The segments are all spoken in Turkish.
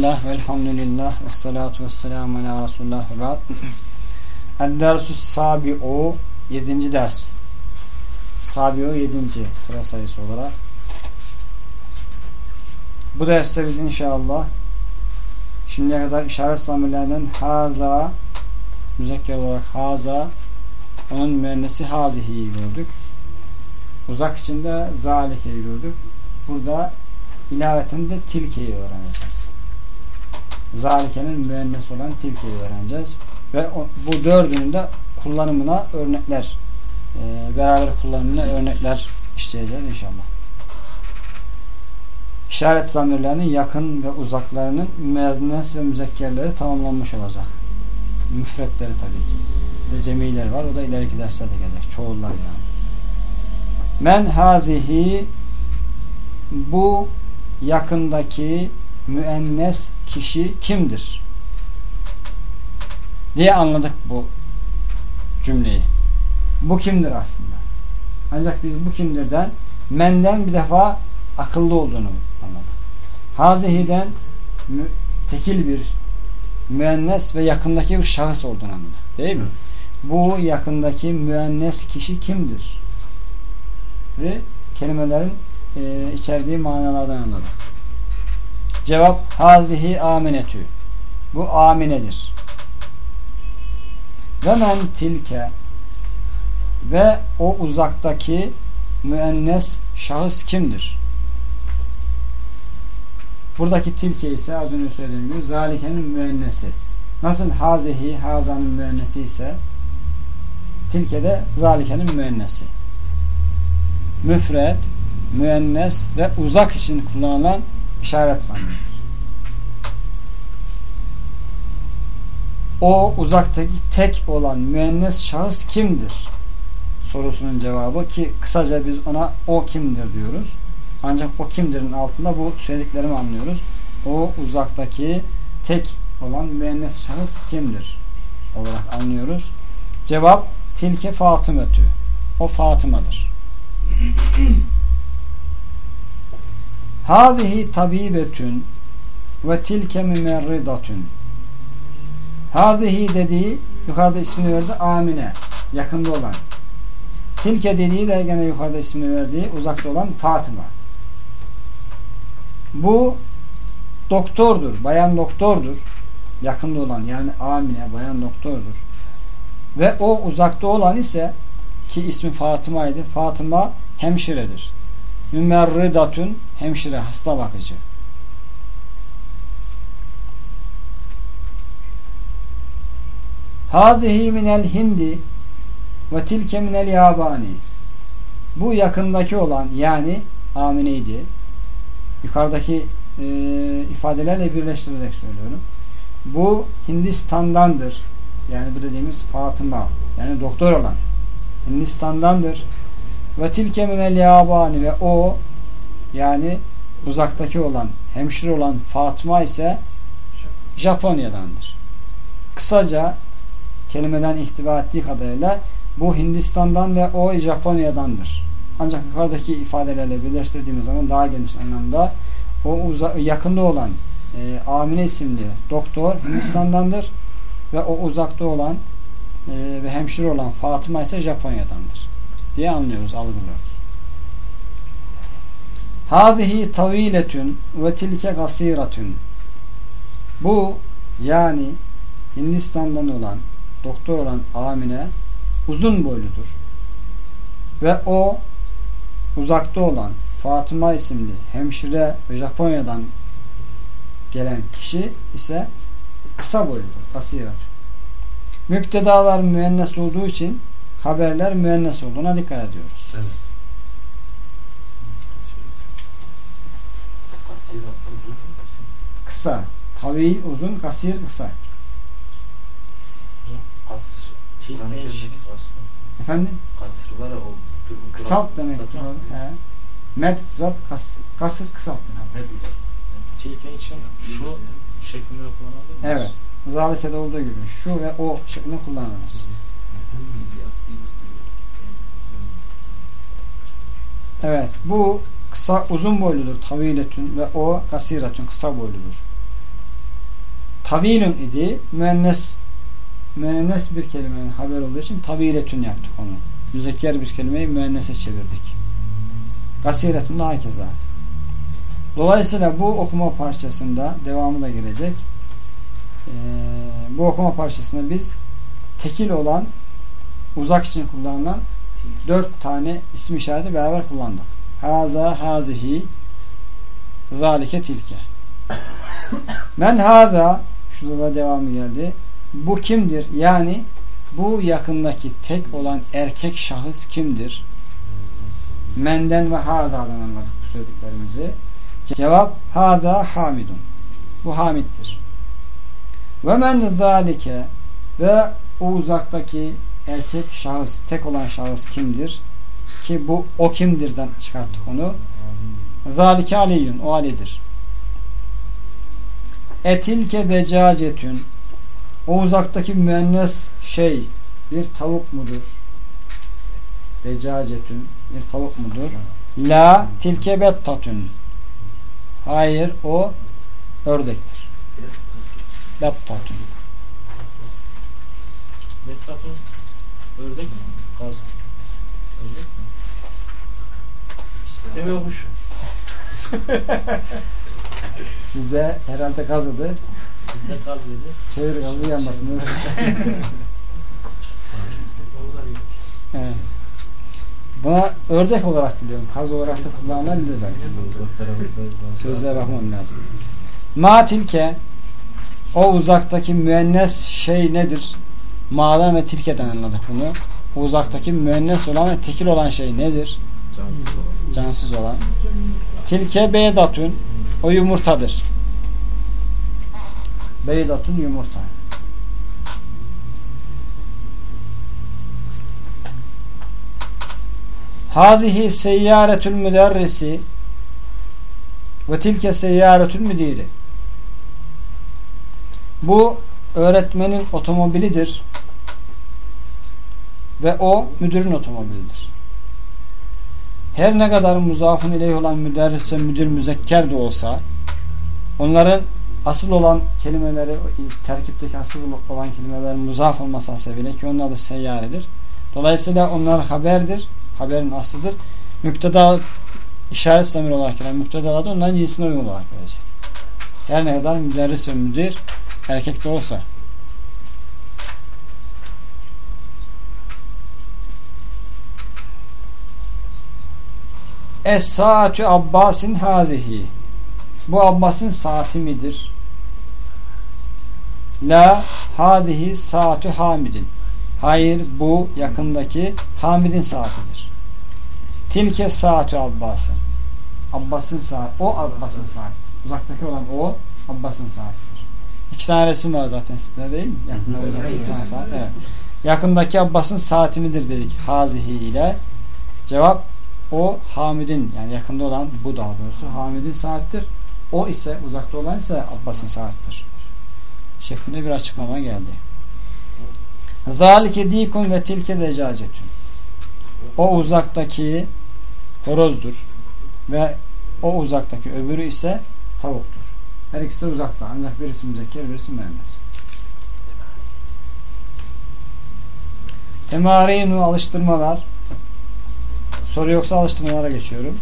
Bismillah, velhamdülillah, ve salatu ve selamu ala Resulullah ve ba'd. El-Dersus Sabi'u, yedinci ders. Sabi'u yedinci sıra sayısı olarak. Bu derste biz inşallah şimdiye kadar işaret zamirlerinden haza, müzekker olarak haza, onun müennesi hazihi'yi gördük. Uzak içinde zalike'yi gördük. Burada ilaveten de tilkeyi öğreneceğiz. Zalike'nin müennes olan tilkeyi öğreneceğiz. Ve o, bu dördünün de kullanımına örnekler e, beraber kullanımına örnekler işleyeceğiz inşallah. İşaret zamirlerinin yakın ve uzaklarının müennes ve müzekkerleri tamamlanmış olacak. Müfretleri tabii ki. Ve cemiler var. O da ileriki derslerde gelecek. Çoğullar yani. Men hazihi bu yakındaki müennes kişi kimdir? diye anladık bu cümleyi. Bu kimdir aslında? Ancak biz bu kimdirden menden bir defa akıllı olduğunu anladık. Hazihi'den tekil bir müennes ve yakındaki bir şahıs olduğunu anladık. Değil mi? Bu yakındaki müennes kişi kimdir? Ve kelimelerin e, içerdiği manalardan anladık. Cevap hazihi aminetü. Bu aminedir. Ve men tilke ve o uzaktaki müennes şahıs kimdir? Buradaki tilke ise az önce söylediğim gibi zalikenin müennesi. Nasıl hazihi hazanın müennesi ise tilke de zalikenin müennesi. Müfred, müennes ve uzak için kullanılan işaret sanılır. O uzaktaki tek olan müennes şahıs kimdir? Sorusunun cevabı ki kısaca biz ona o kimdir diyoruz. Ancak o kimdirin altında bu söylediklerimi anlıyoruz. O uzaktaki tek olan müennes şahıs kimdir? olarak anlıyoruz. Cevap tilke Fatımetü. O Fatıma'dır. Hazihi tabibetün ve tilke mümerridatün. Hazihi dediği yukarıda ismini verdi Amine. Yakında olan. Tilke dediği de gene yukarıda ismini verdiği uzakta olan Fatıma. Bu doktordur. Bayan doktordur. Yakında olan yani Amine bayan doktordur. Ve o uzakta olan ise ki ismi Fatıma'ydı. Fatıma hemşiredir. Mümerridatün hemşire, hasta bakıcı. Hazihi minel hindi ve tilke minel yabani. Bu yakındaki olan yani amineydi. Yukarıdaki e, ifadelerle birleştirerek söylüyorum. Bu Hindistan'dandır. Yani bu dediğimiz Fatıma. Yani doktor olan. Hindistan'dandır. Ve tilke minel yabani ve o yani uzaktaki olan hemşire olan Fatıma ise Japonya'dandır. Kısaca kelimeden ihtiva ettiği kadarıyla bu Hindistan'dan ve o Japonya'dandır. Ancak yukarıdaki ifadelerle birleştirdiğimiz zaman daha geniş anlamda o yakında olan e, Amine isimli doktor Hindistan'dandır ve o uzakta olan e, ve hemşire olan Fatıma ise Japonya'dandır diye anlıyoruz, algılıyoruz. Hâzihi taviletün ve tilke gasiratün Bu yani Hindistan'dan olan doktor olan Amine uzun boyludur. Ve o uzakta olan Fatıma isimli hemşire ve Japonya'dan gelen kişi ise kısa boyludur. Kasirat. Müptedalar müennes olduğu için haberler müennes olduğuna dikkat ediyoruz. Evet. Kısa. Tavil uzun, kasir kısa. Efendim? Kasır var ya o Kısalt demek. He. Med zat kas, kasır kısalt demek. Tilke için şu şeklinde kullanılır mı? Evet. Zalike'de olduğu gibi şu ve o şeklinde kullanılır. Evet. Bu kısa uzun boyludur. Taviletün ve o kasiretün kısa boyludur. tavilun idi. Müennes müennes bir kelimenin haber olduğu için taviletün yaptık onu. Müzekker bir kelimeyi müennese çevirdik. Gasiretun da hakeza. Dolayısıyla bu okuma parçasında devamı da gelecek. Ee, bu okuma parçasında biz tekil olan uzak için kullanılan dört tane ismi işareti beraber kullandık. Haza, hazihi, zalike, tilke. Men haza, şurada da devamı geldi. Bu kimdir? Yani bu yakındaki tek olan erkek şahıs kimdir? Menden ve haza'dan anladık bu söylediklerimizi. Cevap hada hamidun. Bu hamiddir. Ve men zalike ve o uzaktaki erkek şahıs, tek olan şahıs kimdir? Ki bu o kimdirden çıkarttık onu. Zalike aliyyun. O Ali'dir. Etilke decacetün o uzaktaki müennes şey bir tavuk mudur? Decacetün bir tavuk mudur? La tilke bettatün Hayır o ördektir. Bettatün Bettatun ördek? Gaz. Ördek mi? Deve kuş. Sizde herhalde gazıdı. Bizde gaz dedi. Çevir gazı yanmasın. evet. Buna ördek olarak biliyorum. Kaz olarak da kullanılabilir belki. Sözlere bakmam lazım. Ma tilke o uzaktaki müennes şey nedir? Ma'dan ve tilkeden anladık bunu. O uzaktaki müennes olan ve tekil olan şey nedir? Cansız olan. Cansız olan. Tilke beydatun o yumurtadır. Beydatun yumurta. Hazihi seyyaretül müderrisi ve tilke seyyaretül müdiri. Bu öğretmenin otomobilidir ve o müdürün otomobilidir. Her ne kadar muzafın ileyh olan müderris ve müdür müzekker de olsa onların asıl olan kelimeleri terkipteki asıl olan kelimelerin muzaf olması hasebiyle ki onlar da seyyaredir. Dolayısıyla onlar haberdir. Haberin aslıdır. Müpteda işaret zamir olarak gelen müptedalar da onların cinsine uygun olarak gelecek. Her ne kadar müderris ve müdür erkek de olsa. Es-saatü Abbasin hazihi. Bu Abbas'ın saati midir? La hadihi saatü Hamidin. Hayır bu yakındaki Hamid'in saatidir. Tilke saatü Abbas'ın. Abbas'ın saati. O Abbas'ın saati. Uzaktaki olan o Abbas'ın saatidir. İki tane resim var zaten sizde değil mi? Yakındaki Abbas'ın saati midir dedik. Hazihi ile. Cevap o Hamid'in yani yakında olan bu daha doğrusu Hamid'in saattir. O ise uzakta olan ise Abbas'ın saattir. Şeklinde bir açıklama geldi. Zalike dikun ve tilke decacetün. O uzaktaki horozdur ve o uzaktaki öbürü ise tavuktur. Her ikisi uzakta ancak birisi müzekker birisi müennes. Temarinu alıştırmalar Soru yoksa alıştırmalara geçiyorum.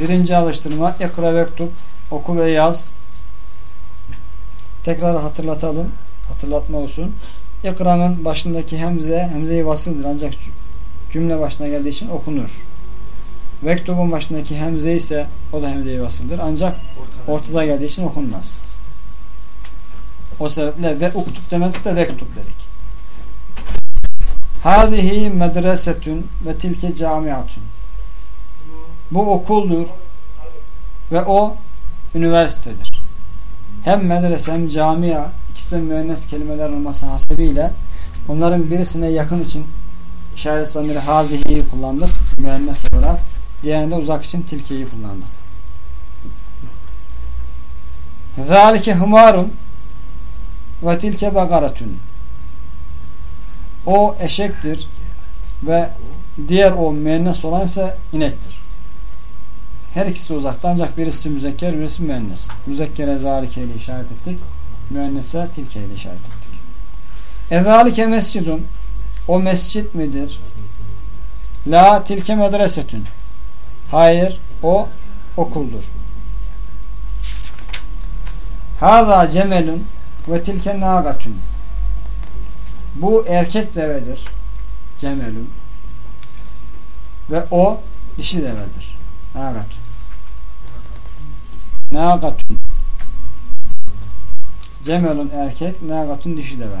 Birinci alıştırma ikra vektub oku ve yaz. Tekrar hatırlatalım. Hatırlatma olsun. İkra'nın başındaki hemze hemze-i vasıldır ancak cümle başına geldiği için okunur. Vektubun başındaki hemze ise o da hemze-i vasıldır ancak ortada geldiği için okunmaz. O sebeple ve uktub demedik de vektub dedik. Hâzihi medresetün ve tilke camiatun. Bu okuldur ve o üniversitedir. Hem medrese hem camia ikisi de müennes kelimeler olması hasebiyle onların birisine yakın için işaret zamiri hazihi'yi kullandık müennes olarak. Diğerinde uzak için tilkeyi kullandık. Zalike humarun ve tilke bagaratun. O eşektir ve diğer o müennes olan ise inektir. Her ikisi uzakta ancak birisi müzekker birisi müennes. Müzekkere zalike ile işaret ettik. Müennese tilke ile işaret ettik. Ezalike mescidun o mescit midir? La tilke medresetün. Hayır o okuldur. Haza cemelun ve tilke nagatun. Bu erkek devedir. Cemelun. Ve o dişi devedir. Nagatun. Nagatun. Cemelun erkek, nagatun dişi deve.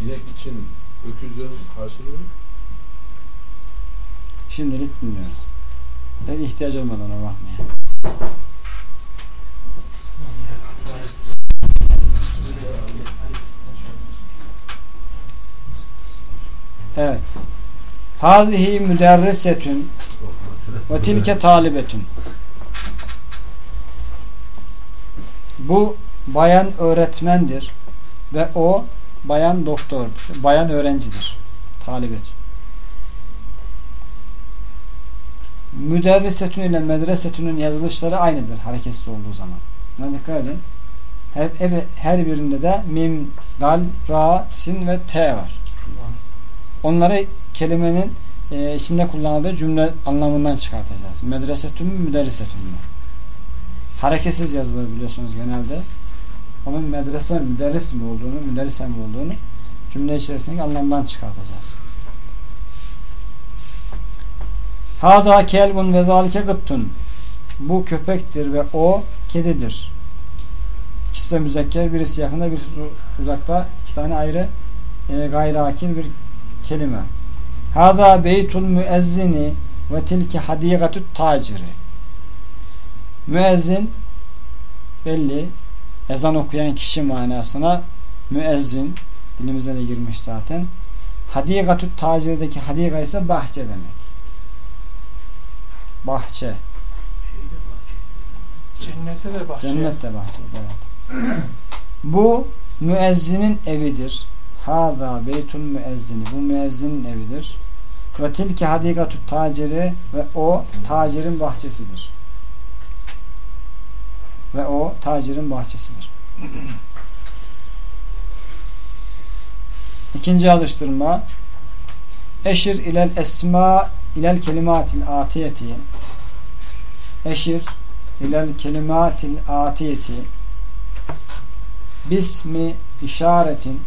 İnek için öküzün karşılığı Şimdilik bilmiyoruz. Pek ihtiyaç olmadan ona bakmaya. Evet. Hazihi müderrisetün ve tilke talibetün. Bu bayan öğretmendir ve o bayan doktor, bayan öğrencidir. Talibet. Müderrisetün ile medresetünün yazılışları aynıdır hareketsiz olduğu zaman. Buna dikkat edin. Her, her birinde de mim, dal, ra, sin ve t var. Onları kelimenin e, içinde kullanıldığı cümle anlamından çıkartacağız. Medresetün mü, müderrisetün mü? Hareketsiz yazılır biliyorsunuz genelde. Onun medrese, müderris mi olduğunu, müderrisen mi olduğunu cümle içerisindeki anlamdan çıkartacağız. Hada kelbun ve zalike gıttun. Bu köpektir ve o kedidir. İkisi de müzekker, birisi yakında, birisi uzakta. İki tane ayrı e, gayri akil bir kelime. Hada beytul müezzini ve tilki hadigatut taciri. Müezzin belli ezan okuyan kişi manasına müezzin dilimize de girmiş zaten. Hadigatut tacirdeki hadiga ise bahçe demek. Bahçe. Cennete de bahçe. Cennet de bahçe. Evet. Bu müezzinin evidir. Haza beytun müezzini. Bu müezzinin evidir. Ve tilki hadigatut taciri ve o tacirin bahçesidir. Ve o tacirin bahçesidir. İkinci alıştırma Eşir ilel esma ilel kelimatil atiyeti Eşir ilel kelimatil atiyeti Bismi işaretin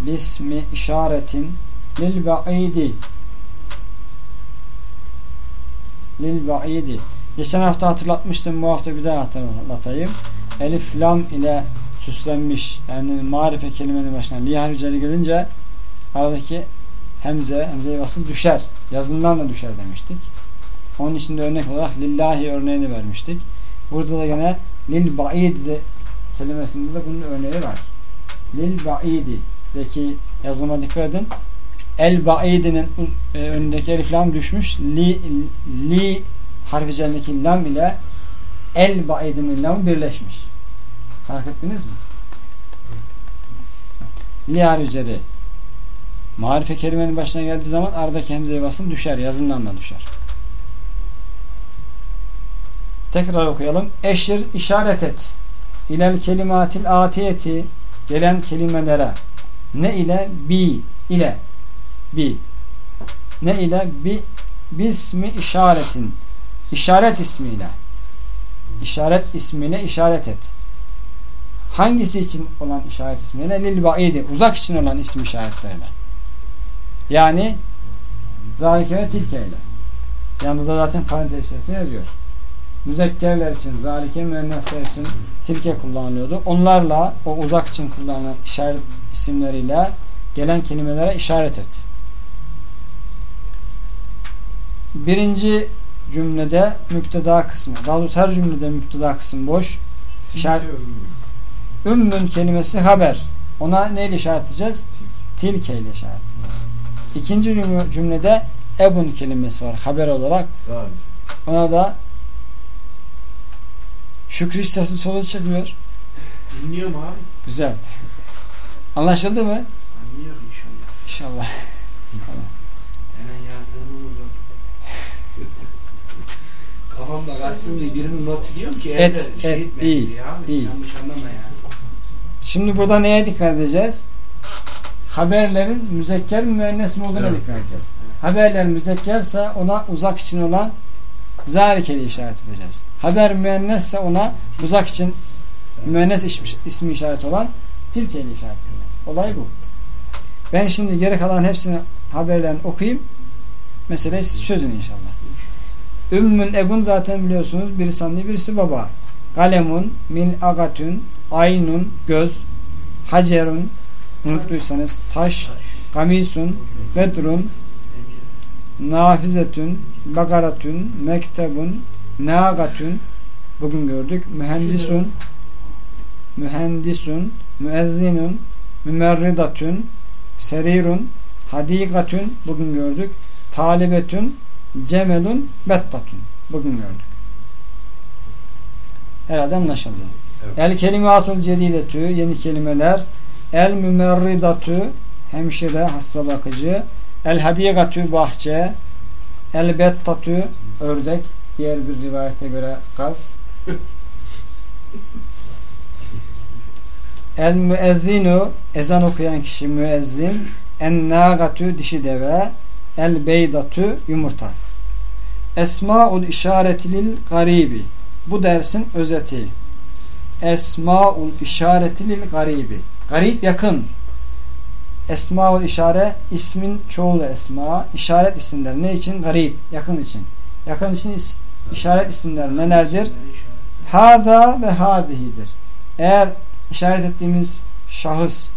Bismi işaretin lil ba'idi lil ba'idi Geçen hafta hatırlatmıştım. Bu hafta bir daha hatırlatayım. Elif lam ile süslenmiş. Yani marife kelimenin başına liyah ricali gelince aradaki hemze, hemze basın düşer. Yazından da düşer demiştik. Onun için de örnek olarak lillahi örneğini vermiştik. Burada da gene lil ba'id kelimesinde de bunun örneği var. Lil ba'id'deki yazılıma dikkat edin. El ba'idinin e, önündeki elif lam düşmüş. Li, li harfi cellindeki lam ile el baidinin lamı birleşmiş. Fark ettiniz mi? Liyar üzeri marife kelimenin başına geldiği zaman aradaki hemzeye basın düşer. Yazımdan da düşer. Tekrar okuyalım. Eşir işaret et. İlel kelimatil atiyeti gelen kelimelere ne ile? Bi ile bi ne ile? Bi bismi işaretin işaret ismiyle işaret ismiyle işaret et. Hangisi için olan işaret ismiyle? Lil ba'idi. Uzak için olan isim işaretleriyle. Yani zalike ve tilke ile. Yanında da zaten parantez içerisinde yazıyor. Müzekkerler için, zalike müennesler için tilke kullanılıyordu. Onlarla o uzak için kullanılan işaret isimleriyle gelen kelimelere işaret et. Birinci cümlede müpteda kısmı. Daha doğrusu her cümlede müpteda kısmı boş. İşaret, ümmün kelimesi haber. Ona neyle işaret edeceğiz? Tilke ile işaret edeceğiz. İkinci cümlede ebun kelimesi var haber olarak. Ona da Şükrü sesi solu çıkmıyor. Dinliyorum abi. Güzel. Anlaşıldı mı? Anlıyorum inşallah. İnşallah. Hemen yardımım olur. Kafamda kalsın diye birinin not diyorum ki Et, evde şey et, etme iyi, abi. iyi. Yanlış anlama yani. Şimdi burada neye dikkat edeceğiz? Haberlerin müzekker mi müennes mi olduğuna Evet. dikkat edeceğiz. Haberler müzekkerse ona uzak için olan zarikeli işaret edeceğiz. Haber müennesse ona uzak için müennes ismi, işaret olan tilkeli işaret. Olay bu. Ben şimdi geri kalan hepsini haberlerini okuyayım. Meseleyi siz çözün inşallah. Ümmün ebun zaten biliyorsunuz birisi anne birisi baba. Kalemun, mil agatün, aynun, göz, hacerun, unuttuysanız taş, kamisun, bedrun, nafizetün, bagaratün, mektebun, nagatün, bugün gördük, mühendisun, mühendisun, müezzinun, mümerridatün, serirun, hadikatün, bugün gördük, talibetün, cemelun, bettatün, bugün gördük. Herhalde anlaşıldı. Evet. El kelimatul cedidetü yeni kelimeler. El mümerridatü hemşire hasta bakıcı. El hadigatü bahçe. El bettatü ördek. Diğer bir rivayete göre gaz. El müezzinu ezan okuyan kişi müezzin. En nagatü dişi deve. El beydatü yumurta. Esmaul işaretilil garibi. Bu dersin özeti. Esmaul işareti lil garibi. Garip yakın. Esmaul işare ismin çoğulu esma. işaret isimler. Ne için? Garip. Yakın için. Yakın için is, işaret isimler nelerdir? Haza ve hadihidir. Eğer işaret ettiğimiz şahıs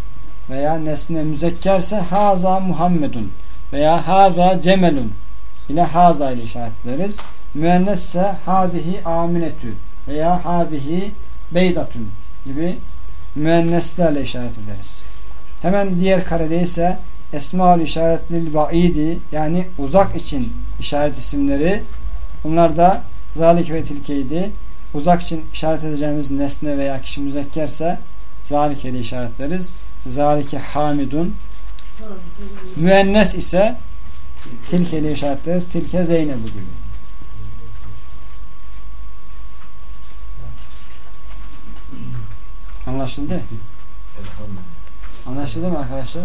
veya nesne müzekkerse haza Muhammedun veya haza Cemelun ile haza ile işaret ederiz. Müennesse hadihi aminetü veya hadihi beydatun gibi müenneslerle işaret ederiz. Hemen diğer karede ise esmaül işaretlil vaidi yani uzak için işaret isimleri bunlar da zalik ve tilkeydi. Uzak için işaret edeceğimiz nesne veya kişi müzekkerse zalike ile işaretleriz. Zalike hamidun müennes ise tilke ile işaretleriz. Tilke Zeynep'u gibi. Anlaşıldı? Anlaşıldı mı arkadaşlar?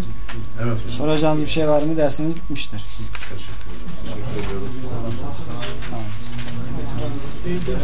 Evet. Soracağınız bir şey var mı dersiniz bitmiştir. Teşekkür ederim. Teşekkür ediyorum. Tamam.